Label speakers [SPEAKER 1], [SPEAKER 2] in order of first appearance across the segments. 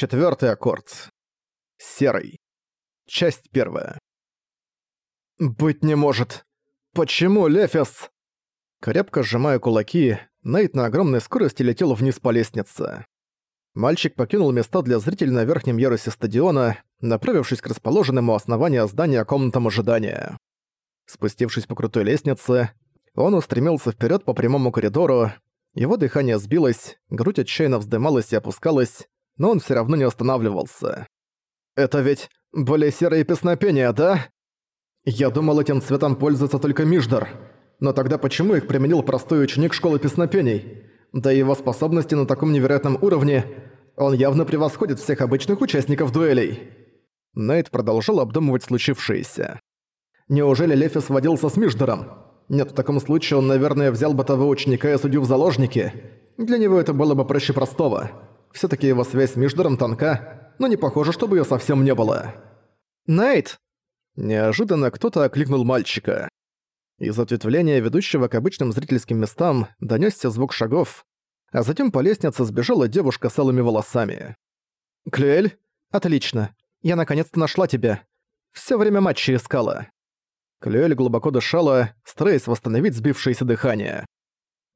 [SPEAKER 1] Четвертый аккорд. Серый. Часть первая. «Быть не может! Почему, Лефис?» Крепко сжимая кулаки, Нейт на огромной скорости летел вниз по лестнице. Мальчик покинул места для зрителей на верхнем ярусе стадиона, направившись к расположенному основанию здания комнатам ожидания. Спустившись по крутой лестнице, он устремился вперед по прямому коридору, его дыхание сбилось, грудь отчаянно вздымалась и опускалась, но он все равно не останавливался. «Это ведь более серые песнопения, да?» «Я думал, этим цветом пользуется только Миждар. Но тогда почему их применил простой ученик школы песнопений? Да и его способности на таком невероятном уровне, он явно превосходит всех обычных участников дуэлей». Найт продолжал обдумывать случившееся. «Неужели Лефис водился с Миждаром? Нет, в таком случае он, наверное, взял бы того ученика и судью в заложники. Для него это было бы проще простого. Все таки его связь с Миждаром тонка, но не похоже, чтобы ее совсем не было». «Найт!» Неожиданно кто-то окликнул мальчика. Из ответвления, ведущего к обычным зрительским местам, донёсся звук шагов, а затем по лестнице сбежала девушка с алыми волосами. «Клюэль? Отлично. Я наконец-то нашла тебя. Всё время матча искала». Клюэль глубоко дышала, стараясь восстановить сбившееся дыхание.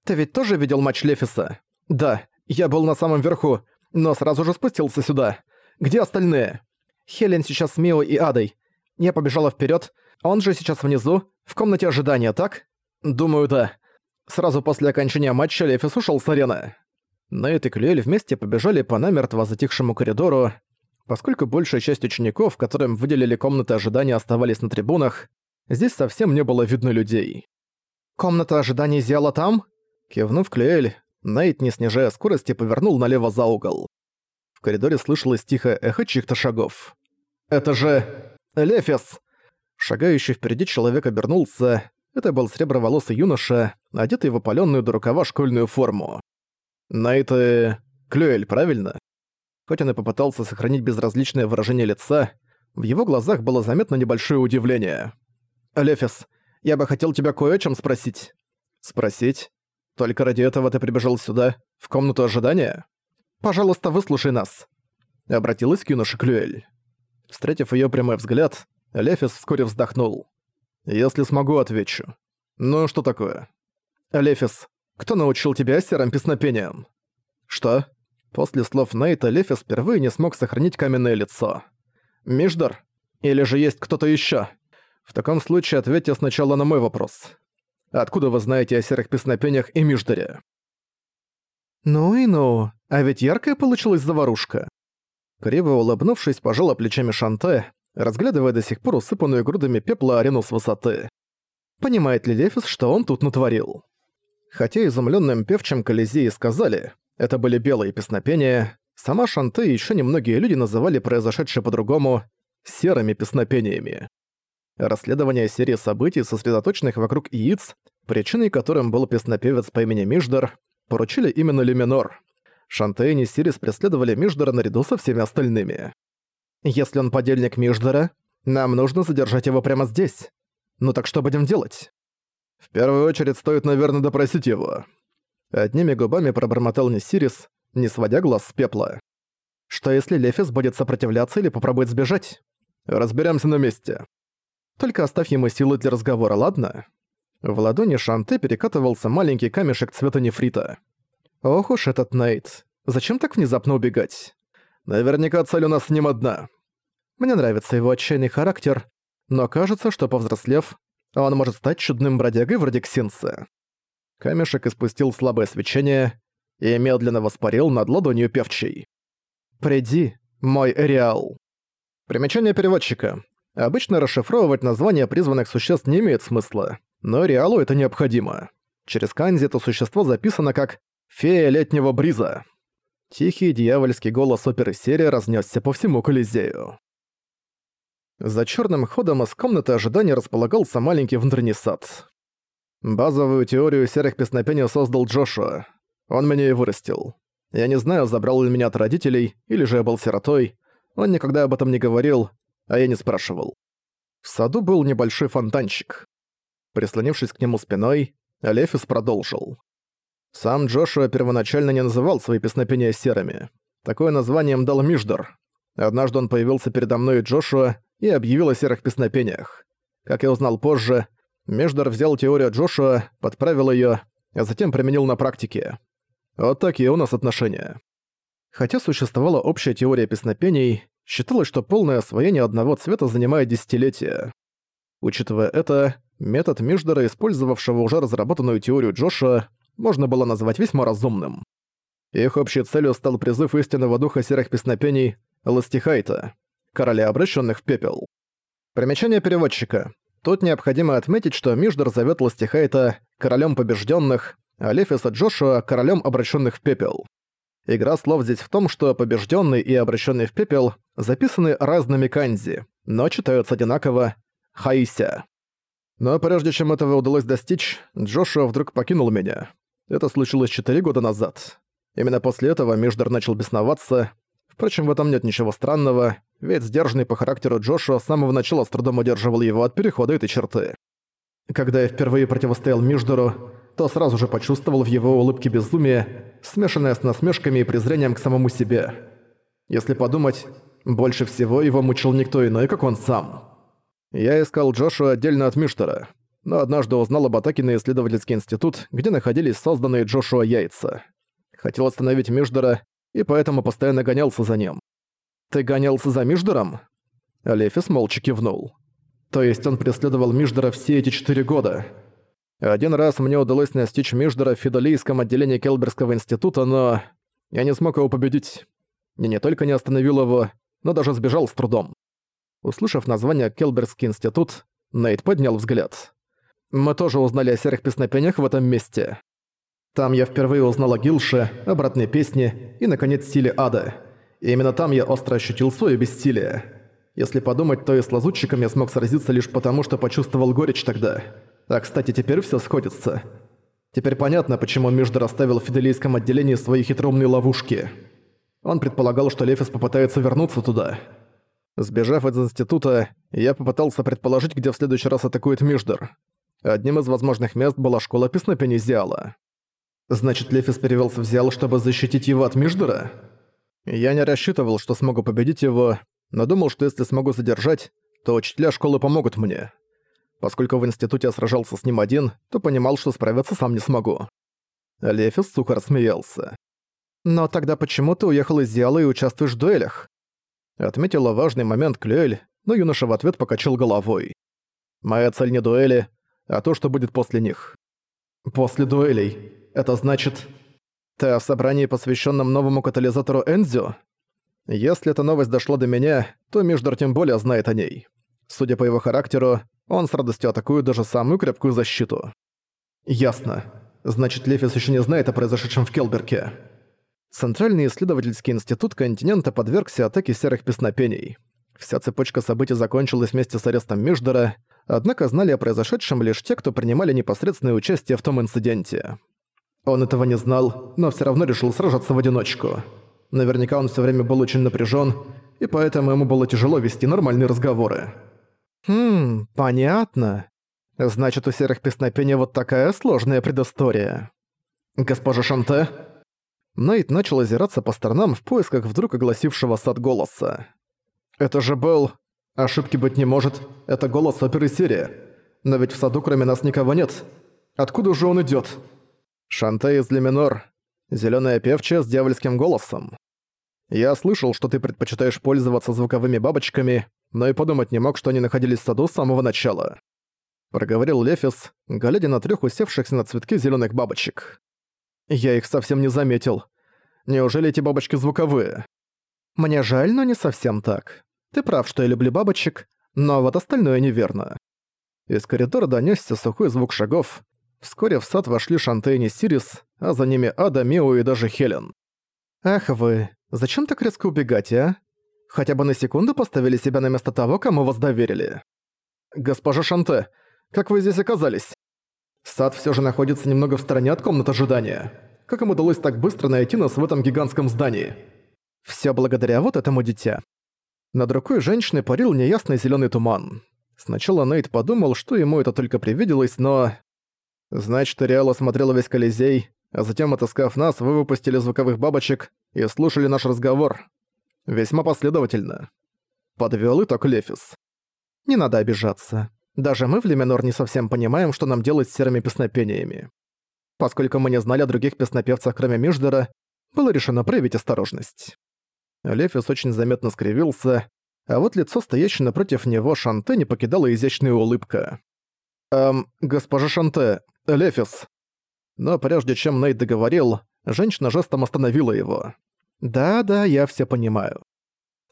[SPEAKER 1] «Ты ведь тоже видел матч Лефиса?» «Да, я был на самом верху, но сразу же спустился сюда. Где остальные?» «Хелен сейчас с Мио и Адой. Я побежала вперед, он же сейчас внизу, в комнате ожидания, так? Думаю, да. Сразу после окончания матча Лефис ушел с арены. Нейт и Клюэль вместе побежали по намертво затихшему коридору. Поскольку большая часть учеников, которым выделили комнаты ожидания, оставались на трибунах, здесь совсем не было видно людей. «Комната ожидания зияла там?» Кивнув Клюэль, Нейт, не снижая скорости, повернул налево за угол. В коридоре слышалось тихое эхо чьих-то шагов. «Это же... Лефис!» Шагающий впереди человек обернулся. Это был среброволосый юноша, одетый в опалённую до рукава школьную форму. Найт и... Клюэль, правильно? Хоть он и попытался сохранить безразличное выражение лица, в его глазах было заметно небольшое удивление. «Лефис, я бы хотел тебя кое о чем спросить». «Спросить? Только ради этого ты прибежал сюда, в комнату ожидания? Пожалуйста, выслушай нас», — обратилась к юноше Клюэль. Встретив её прямой взгляд, Лефис вскоре вздохнул. «Если смогу, отвечу. Ну, что такое?» «Лефис, кто научил тебя серым песнопениям?» «Что?» После слов Нейта Лефис впервые не смог сохранить каменное лицо. «Миждар? Или же есть кто-то ещё?» «В таком случае ответьте сначала на мой вопрос. Откуда вы знаете о серых песнопениях и Миждаре?» «Ну и ну, а ведь яркая получилась заварушка». Криво улыбнувшись, пожала плечами Шанте, разглядывая до сих пор усыпанную грудами пепла арену с высоты. Понимает ли Лефис, что он тут натворил? Хотя изумленным певчим Колизеи сказали, это были белые песнопения, сама Шанте и еще немногие люди называли произошедшее по-другому «серыми песнопениями». Расследование серии событий, сосредоточенных вокруг яиц, причиной которым был песнопевец по имени Миждар, поручили именно Люминор. Шанте и Несирис преследовали Миждара наряду со всеми остальными. Если он подельник Миждара, нам нужно задержать его прямо здесь. Ну так что будем делать? В первую очередь стоит, наверное, допросить его. Одними губами пробормотал Несирис, не сводя глаз с пепла. Что если Лефис будет сопротивляться или попробует сбежать? Разберемся на месте. Только оставь ему силы для разговора, ладно? В ладони Шанте перекатывался маленький камешек цвета нефрита. Ох уж этот Нейт. Зачем так внезапно убегать? Наверняка цель у нас с ним одна. Мне нравится его отчаянный характер, но кажется, что повзрослев, он может стать чудным бродягой вроде Ксинца. Камешек испустил слабое свечение и медленно воспарил над ладонью певчей. «Приди, мой Эриал». Примечание переводчика. Обычно расшифровывать названия призванных существ не имеет смысла, но Реалу это необходимо. Через канзи это существо записано как «фея летнего бриза». Тихий дьявольский голос оперы серии разнесся по всему Колизею. За черным ходом из комнаты ожидания располагался маленький внутренний сад. Базовую теорию серых песнопений создал Джошуа. Он меня и вырастил. Я не знаю, забрал ли меня от родителей, или же я был сиротой. Он никогда об этом не говорил, а я не спрашивал. В саду был небольшой фонтанчик. Прислонившись к нему спиной, Алефис продолжил. Сам Джошуа первоначально не называл свои песнопения серыми. Такое название им дал Миждор. Однажды он появился передо мной и Джошуа и объявил о серых песнопениях. Как я узнал позже, Миждор взял теорию Джошуа, подправил её, а затем применил на практике. Вот такие у нас отношения. Хотя существовала общая теория песнопений, считалось, что полное освоение одного цвета занимает десятилетия. Учитывая это, метод Миждера, использовавшего уже разработанную теорию Джоша, можно было назвать весьма разумным. Их общей целью стал призыв истинного духа серых песнопений Ластихайта, короля обращенных в пепел. Примечание переводчика. Тут необходимо отметить, что Миждер зовет Ластихайта королем побежденных, а Лефиса Джошуа королем обращенных в пепел. Игра слов здесь в том, что побежденный и обращенный в пепел записаны разными канзи, но читаются одинаково «Хаися». Но прежде чем этого удалось достичь, Джошуа вдруг покинул меня. Это случилось 4 года назад. Именно после этого Миждер начал бесноваться. Впрочем, в этом нет ничего странного, ведь сдержанный по характеру Джошуа с самого начала с трудом удерживал его от перехода этой черты. Когда я впервые противостоял Миждеру, то сразу же почувствовал в его улыбке безумие, смешанное с насмешками и презрением к самому себе. Если подумать, больше всего его мучил никто иной, как он сам. Я искал Джошуа отдельно от Миштера, но однажды узнал об атаке на исследовательский институт, где находились созданные Джошуа яйца. Хотел остановить Миждера, и поэтому постоянно гонялся за ним. «Ты гонялся за Миждером?» Алефис молча кивнул. «То есть он преследовал Миждера все эти четыре года?» Один раз мне удалось настичь Миждера в фидолийском отделении Келберского института, но я не смог его победить. Я не только не остановил его, но даже сбежал с трудом. Услышав название Келберский институт, Нейт поднял взгляд. Мы тоже узнали о серых песнопениях в этом месте. Там я впервые узнал о Гилше, обратной песне и, наконец, силе ада. И именно там я остро ощутил свое бессилие. Если подумать, то и с лазутчиком я смог сразиться лишь потому, что почувствовал горечь тогда. А, кстати, теперь все сходится. Теперь понятно, почему Мижда расставил в фиделийском отделении свои хитроумные ловушки. Он предполагал, что Лефис попытается вернуться туда. Сбежав из института, я попытался предположить, где в следующий раз атакует Миждер. Одним из возможных мест была школа песнопений Зиала. Значит, Лефис перевелся в Зиал, чтобы защитить его от Миждера? Я не рассчитывал, что смогу победить его, но думал, что если смогу задержать, то учителя школы помогут мне. Поскольку в институте я сражался с ним один, то понимал, что справиться сам не смогу. Лефис сухо рассмеялся. «Но тогда почему ты уехал из Зиала и участвуешь в дуэлях?» Отметила важный момент Клюэль, но юноша в ответ покачал головой. «Моя цель не дуэли, а то, что будет после них». «После дуэлей. Это значит...» «Ты о собрании, посвященном новому катализатору Энзио?» «Если эта новость дошла до меня, то Междор тем более знает о ней. Судя по его характеру, он с радостью атакует даже самую крепкую защиту». «Ясно. Значит, Лефис еще не знает о произошедшем в Келберке». Центральный исследовательский институт континента подвергся атаке серых песнопений. Вся цепочка событий закончилась вместе с арестом Междера, однако знали о произошедшем лишь те, кто принимали непосредственное участие в том инциденте. Он этого не знал, но все равно решил сражаться в одиночку. Наверняка он все время был очень напряжен, и поэтому ему было тяжело вести нормальные разговоры. «Хм, понятно. Значит, у серых песнопений вот такая сложная предыстория. Госпожа Шанте?» Найт начал озираться по сторонам в поисках вдруг огласившего сад голоса. «Это же был... Ошибки быть не может. Это голос оперы серии. Но ведь в саду кроме нас никого нет. Откуда же он идёт?» «Шанте из Леминор. Зелёная певчая с дьявольским голосом. Я слышал, что ты предпочитаешь пользоваться звуковыми бабочками, но и подумать не мог, что они находились в саду с самого начала». Проговорил Лефис, глядя на трёх усевшихся на цветке зелёных бабочек. Я их совсем не заметил. Неужели эти бабочки звуковые? Мне жаль, но не совсем так. Ты прав, что я люблю бабочек, но вот остальное неверно. Из коридора донёсся сухой звук шагов. Вскоре в сад вошли Шантейн и Сирис, а за ними Ада, Мио и даже Хелен. «Ах вы, зачем так резко убегать, а? Хотя бы на секунду поставили себя на место того, кому вас доверили». «Госпожа Шанте, как вы здесь оказались?» Сад все же находится немного в стороне от комнат ожидания. Как им удалось так быстро найти нас в этом гигантском здании? Все благодаря вот этому дитя. Над рукой женщины парил неясный зеленый туман. Сначала Нейт подумал, что ему это только привиделось, но... Значит, Реал осмотрела весь Колизей, А затем, отыскав нас, вы выпустили звуковых бабочек и слушали наш разговор. Весьма последовательно. Подвёл итог Лефис. Не надо обижаться. Даже мы в Леменор не совсем понимаем, что нам делать с серыми песнопениями. Поскольку мы не знали о других песнопевцах, кроме Миждера, было решено проявить осторожность. Лефис очень заметно скривился, а вот лицо, стоящее напротив него, Шанте не покидала изящная улыбка. «Эм, госпожа Шанте, Лефис». Но прежде чем Нейт договорил, женщина жестом остановила его. «Да-да, я все понимаю.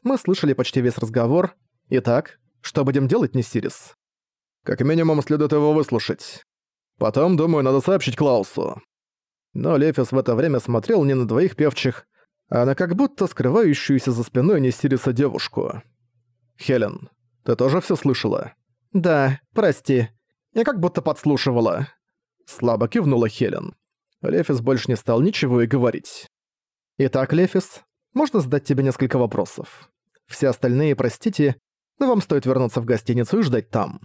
[SPEAKER 1] Мы слышали почти весь разговор. Итак, что будем делать, Несирис?» «Как минимум, следует его выслушать. Потом, думаю, надо сообщить Клаусу». Но Лефис в это время смотрел не на двоих певчих, а на как будто скрывающуюся за спиной Несириса девушку. «Хелен, ты тоже все слышала?» «Да, прости. Я как будто подслушивала». Слабо кивнула Хелен. Лефис больше не стал ничего и говорить. «Итак, Лефис, можно задать тебе несколько вопросов. Все остальные, простите, но вам стоит вернуться в гостиницу и ждать там».